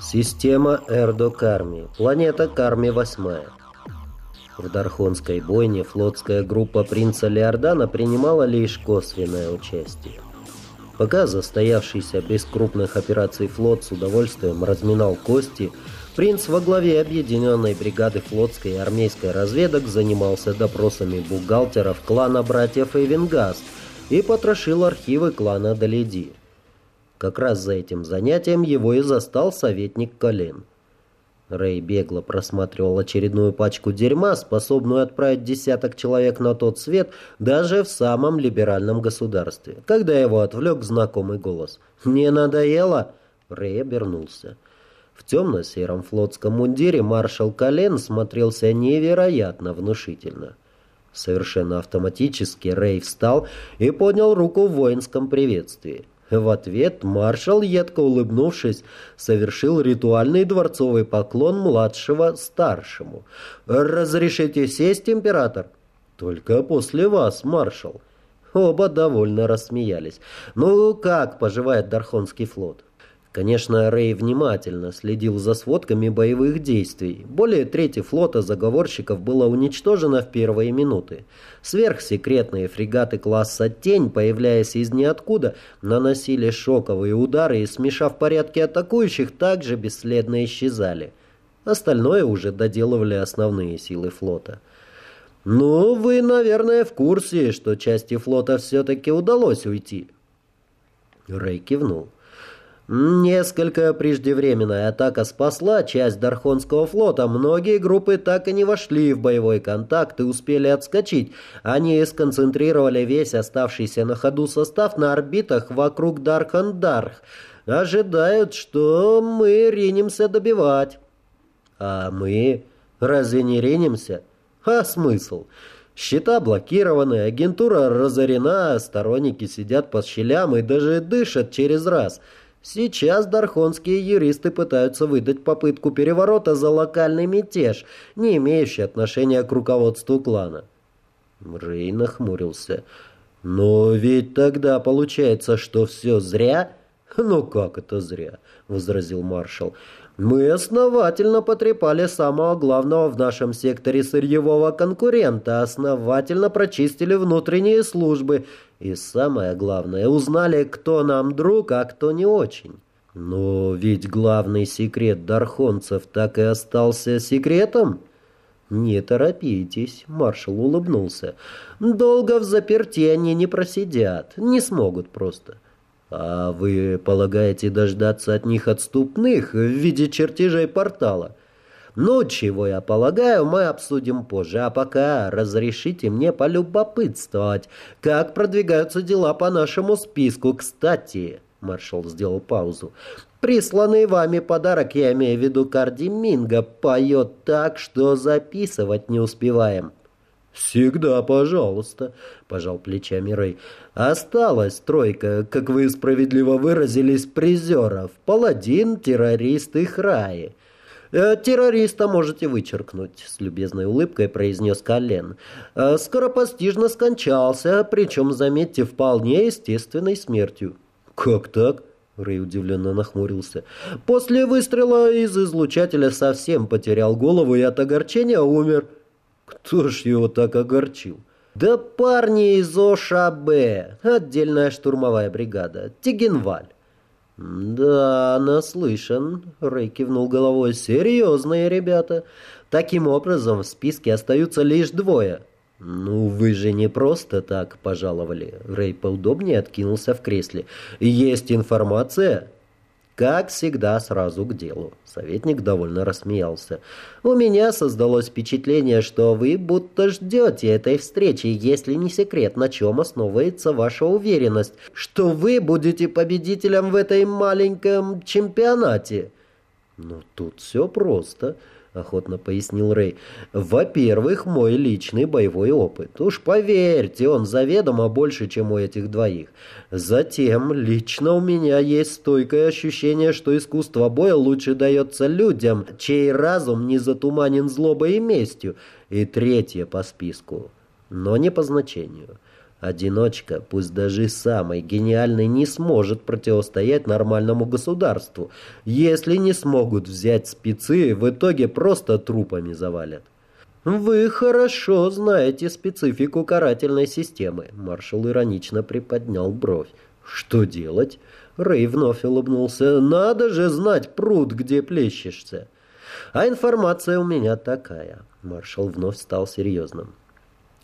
Система Эрдо Карми. Планета Карми 8. В Дархонской бойне флотская группа принца Леордана принимала лишь косвенное участие. Пока застоявшийся без крупных операций флот с удовольствием разминал кости, принц во главе объединенной бригады флотской и армейской разведок занимался допросами бухгалтеров клана братьев Эвенгаст и потрошил архивы клана Даледи. Как раз за этим занятием его и застал советник Колен. Рэй бегло просматривал очередную пачку дерьма, способную отправить десяток человек на тот свет даже в самом либеральном государстве, когда его отвлек знакомый голос. «Не надоело?» Рэй обернулся. В темно-сером флотском мундире маршал Колен смотрелся невероятно внушительно. Совершенно автоматически Рэй встал и поднял руку в воинском приветствии. В ответ маршал, едко улыбнувшись, совершил ритуальный дворцовый поклон младшего старшему. «Разрешите сесть, император?» «Только после вас, маршал». Оба довольно рассмеялись. «Ну, как поживает Дархонский флот?» Конечно, Рэй внимательно следил за сводками боевых действий. Более трети флота заговорщиков было уничтожено в первые минуты. Сверхсекретные фрегаты класса «Тень», появляясь из ниоткуда, наносили шоковые удары и, смешав порядки атакующих, также бесследно исчезали. Остальное уже доделывали основные силы флота. «Ну, вы, наверное, в курсе, что части флота все-таки удалось уйти». Рэй кивнул. Несколько преждевременная атака спасла часть Дархонского флота. Многие группы так и не вошли в боевой контакт и успели отскочить. Они сконцентрировали весь оставшийся на ходу состав на орбитах вокруг Дархан-Дарх. Ожидают, что мы ринемся добивать. А мы разве не ринемся? А смысл? Счета блокированы, агентура разорена, сторонники сидят по щелям и даже дышат через раз – Сейчас дархонские юристы пытаются выдать попытку переворота за локальный мятеж, не имеющий отношения к руководству клана. Рей нахмурился. «Но ведь тогда получается, что все зря?» «Ну как это зря?» — возразил маршал. Мы основательно потрепали самого главного в нашем секторе сырьевого конкурента, основательно прочистили внутренние службы и, самое главное, узнали, кто нам друг, а кто не очень. Но ведь главный секрет дархонцев так и остался секретом. «Не торопитесь», — маршал улыбнулся. «Долго в заперти они не просидят, не смогут просто». «А вы полагаете дождаться от них отступных в виде чертежей портала?» «Ну, чего я полагаю, мы обсудим позже, а пока разрешите мне полюбопытствовать, как продвигаются дела по нашему списку. Кстати...» Маршал сделал паузу. «Присланный вами подарок, я имею в виду Карди Минга, поет так, что записывать не успеваем». «Всегда пожалуйста», — пожал плечами Рэй. «Осталась тройка, как вы справедливо выразились, призеров. Паладин, террорист и Храи». «Э, «Террориста можете вычеркнуть», — с любезной улыбкой произнес Колен. «Э, «Скоропостижно скончался, причем, заметьте, вполне естественной смертью». «Как так?» — Рэй удивленно нахмурился. «После выстрела из излучателя совсем потерял голову и от огорчения умер». Кто ж его так огорчил? Да парни из ОШАБ, отдельная штурмовая бригада, Тигенваль. «Да, наслышан», — Рэй кивнул головой. «Серьезные ребята. Таким образом, в списке остаются лишь двое». «Ну, вы же не просто так пожаловали». Рэй поудобнее откинулся в кресле. «Есть информация?» Как всегда, сразу к делу. Советник довольно рассмеялся. У меня создалось впечатление, что вы будто ждете этой встречи, если не секрет, на чем основывается ваша уверенность, что вы будете победителем в этой маленьком чемпионате. Ну, тут все просто охотно пояснил Рэй. Во-первых, мой личный боевой опыт. Уж поверьте, он заведомо больше, чем у этих двоих. Затем, лично у меня есть стойкое ощущение, что искусство боя лучше дается людям, чей разум не затуманен злобой и местью. И третье по списку, но не по значению. Одиночка, пусть даже самый гениальный, не сможет противостоять нормальному государству. Если не смогут взять спецы, в итоге просто трупами завалят. «Вы хорошо знаете специфику карательной системы», — маршал иронично приподнял бровь. «Что делать?» Рэй вновь улыбнулся. «Надо же знать пруд, где плещешься». «А информация у меня такая». Маршал вновь стал серьезным.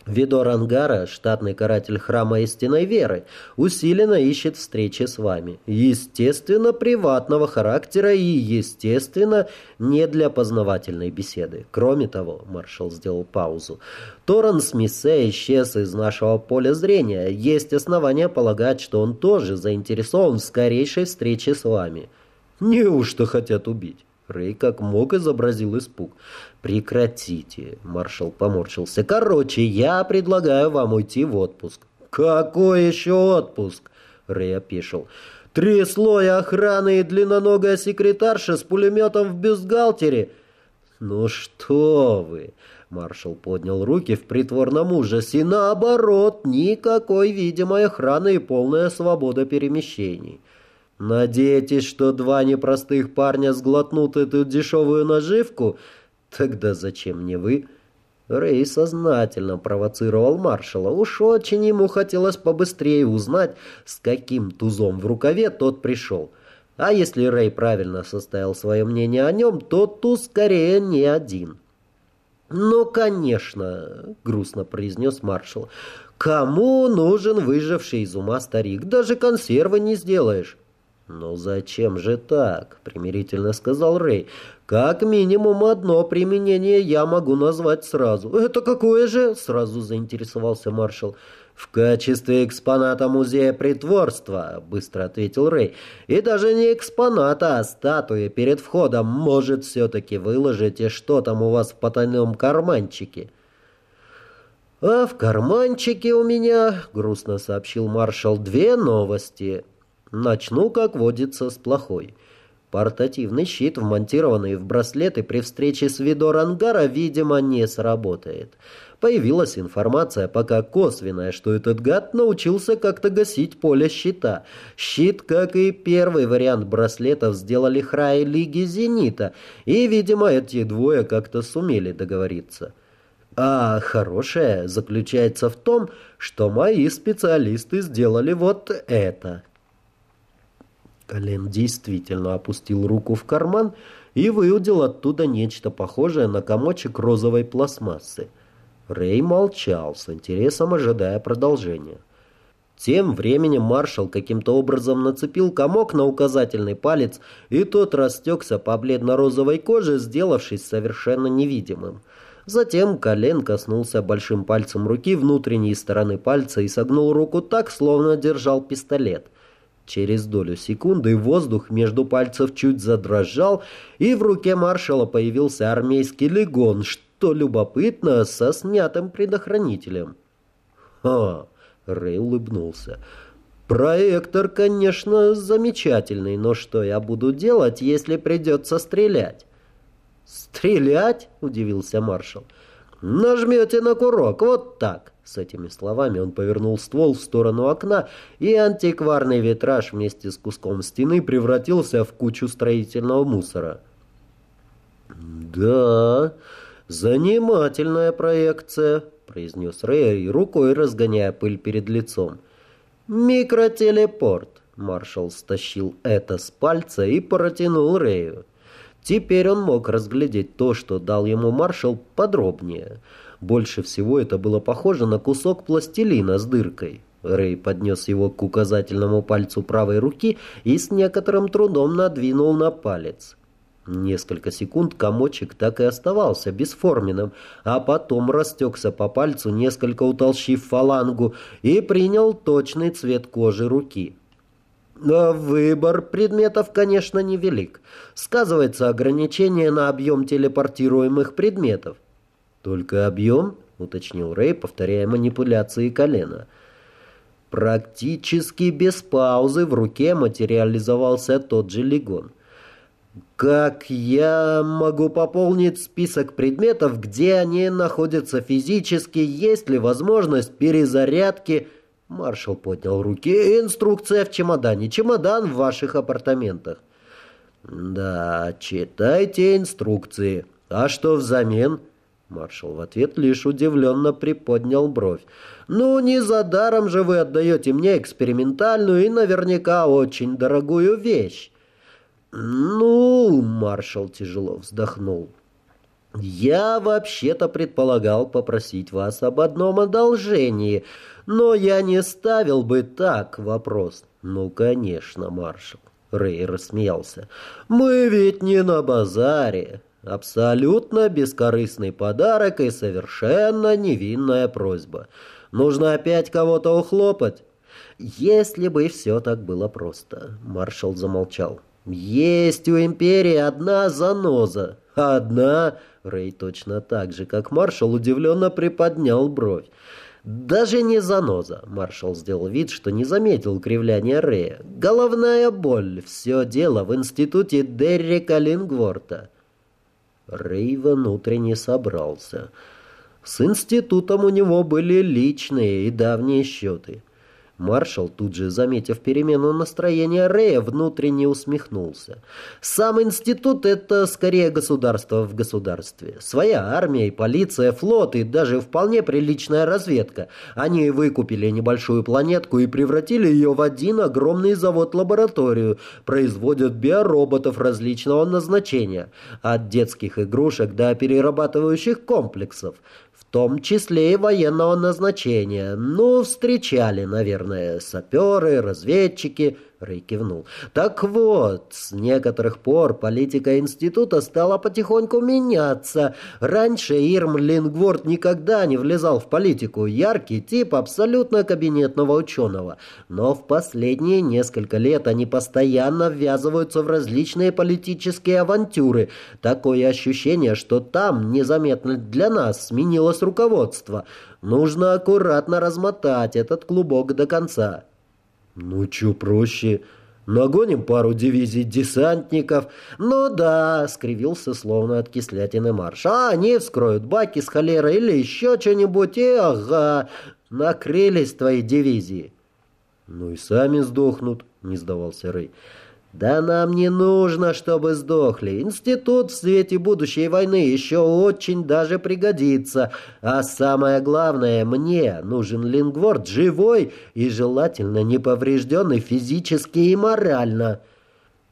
Видор Ангара, штатный каратель храма истинной веры, усиленно ищет встречи с вами. Естественно, приватного характера и, естественно, не для познавательной беседы. Кроме того, маршал сделал паузу, Торрен Смиссе исчез из нашего поля зрения. Есть основания полагать, что он тоже заинтересован в скорейшей встрече с вами. Неужто хотят убить? Рэй как мог изобразил испуг. «Прекратите!» — маршал поморщился. «Короче, я предлагаю вам уйти в отпуск». «Какой еще отпуск?» — Рэй опешил. «Три слоя охраны и длинноногая секретарша с пулеметом в бюстгальтере». «Ну что вы!» — маршал поднял руки в притворном ужасе. «Наоборот, никакой видимой охраны и полная свобода перемещений». Надеетесь, что два непростых парня сглотнут эту дешевую наживку? Тогда зачем мне вы? Рэй сознательно провоцировал маршала. Уж очень ему хотелось побыстрее узнать, с каким тузом в рукаве тот пришел. А если Рэй правильно составил свое мнение о нем, то туз скорее не один. «Ну, конечно», — грустно произнес маршал. «Кому нужен выживший из ума старик? Даже консервы не сделаешь». «Ну зачем же так?» — примирительно сказал Рэй. «Как минимум одно применение я могу назвать сразу». «Это какое же?» — сразу заинтересовался маршал. «В качестве экспоната музея притворства», — быстро ответил Рэй. «И даже не экспоната, а статуя перед входом. Может, все-таки выложите, что там у вас в потайном карманчике?» «А в карманчике у меня», — грустно сообщил маршал, — «две новости». Начну, как водится, с плохой. Портативный щит, вмонтированный в браслеты при встрече с Видор Ангара, видимо, не сработает. Появилась информация, пока косвенная, что этот гад научился как-то гасить поле щита. Щит, как и первый вариант браслетов, сделали Храй Лиги Зенита, и, видимо, эти двое как-то сумели договориться. А хорошее заключается в том, что мои специалисты сделали вот это. Колен действительно опустил руку в карман и выудил оттуда нечто похожее на комочек розовой пластмассы. Рэй молчал, с интересом ожидая продолжения. Тем временем маршал каким-то образом нацепил комок на указательный палец, и тот растекся по бледно-розовой коже, сделавшись совершенно невидимым. Затем колен коснулся большим пальцем руки внутренней стороны пальца и согнул руку так, словно держал пистолет — Через долю секунды воздух между пальцев чуть задрожал, и в руке маршала появился армейский легон, что любопытно, со снятым предохранителем. «Ха!» — Рэй улыбнулся. «Проектор, конечно, замечательный, но что я буду делать, если придется стрелять?» «Стрелять?» — удивился маршал. «Нажмете на курок, вот так». С этими словами он повернул ствол в сторону окна, и антикварный витраж вместе с куском стены превратился в кучу строительного мусора. «Да, занимательная проекция», — произнес Рэй, рукой разгоняя пыль перед лицом. «Микротелепорт», — маршал стащил это с пальца и протянул Рэю. Теперь он мог разглядеть то, что дал ему маршал, подробнее — больше всего это было похоже на кусок пластилина с дыркой. Рэй поднес его к указательному пальцу правой руки и с некоторым трудом надвинул на палец. Несколько секунд комочек так и оставался бесформенным, а потом растекся по пальцу, несколько утолщив фалангу, и принял точный цвет кожи руки. Но выбор предметов, конечно, невелик. Сказывается ограничение на объем телепортируемых предметов. «Только объем?» — уточнил Рэй, повторяя манипуляции колена. Практически без паузы в руке материализовался тот же легон. «Как я могу пополнить список предметов, где они находятся физически? Есть ли возможность перезарядки?» Маршал поднял руки. «Инструкция в чемодане. Чемодан в ваших апартаментах». «Да, читайте инструкции. А что взамен?» Маршал в ответ лишь удивленно приподнял бровь. «Ну, не за даром же вы отдаете мне экспериментальную и наверняка очень дорогую вещь». «Ну...» — маршал тяжело вздохнул. «Я вообще-то предполагал попросить вас об одном одолжении, но я не ставил бы так вопрос». «Ну, конечно, маршал». Рэй рассмеялся. «Мы ведь не на базаре. Абсолютно бескорыстный подарок и совершенно невинная просьба. Нужно опять кого-то ухлопать?» «Если бы все так было просто», — маршал замолчал. «Есть у империи одна заноза. Одна...» Рэй точно так же, как маршал, удивленно приподнял бровь. «Даже не заноза», — маршал сделал вид, что не заметил кривляния Рэя. «Головная боль. Все дело в институте Деррика Лингворта». Рэй внутренне собрался. С институтом у него были личные и давние счеты. Маршал, тут же заметив перемену настроения Рэя, внутренне усмехнулся. «Сам институт — это скорее государство в государстве. Своя армия и полиция, флот и даже вполне приличная разведка. Они выкупили небольшую планетку и превратили ее в один огромный завод-лабораторию. Производят биороботов различного назначения. От детских игрушек до перерабатывающих комплексов том числе и военного назначения. Ну, встречали, наверное, саперы, разведчики, Рэй кивнул. «Так вот, с некоторых пор политика института стала потихоньку меняться. Раньше Ирм Лингворд никогда не влезал в политику. Яркий тип абсолютно кабинетного ученого. Но в последние несколько лет они постоянно ввязываются в различные политические авантюры. Такое ощущение, что там незаметно для нас сменилось руководство. Нужно аккуратно размотать этот клубок до конца». «Ну, чё проще? Нагоним пару дивизий десантников». «Ну да», — скривился словно от кислятины марш. «А они вскроют баки с холерой или еще что-нибудь, и ага, накрылись твои дивизии». «Ну и сами сдохнут», — не сдавался Рэй. «Да нам не нужно, чтобы сдохли. Институт в свете будущей войны еще очень даже пригодится. А самое главное, мне нужен лингворд живой и желательно не поврежденный физически и морально».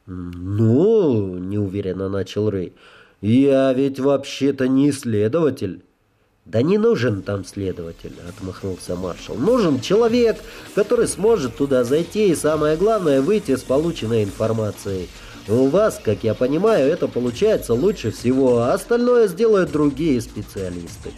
«Ну...» — неуверенно начал Рэй. «Я ведь вообще-то не исследователь». «Да не нужен там следователь», — отмахнулся маршал. «Нужен человек, который сможет туда зайти и, самое главное, выйти с полученной информацией. У вас, как я понимаю, это получается лучше всего, а остальное сделают другие специалисты».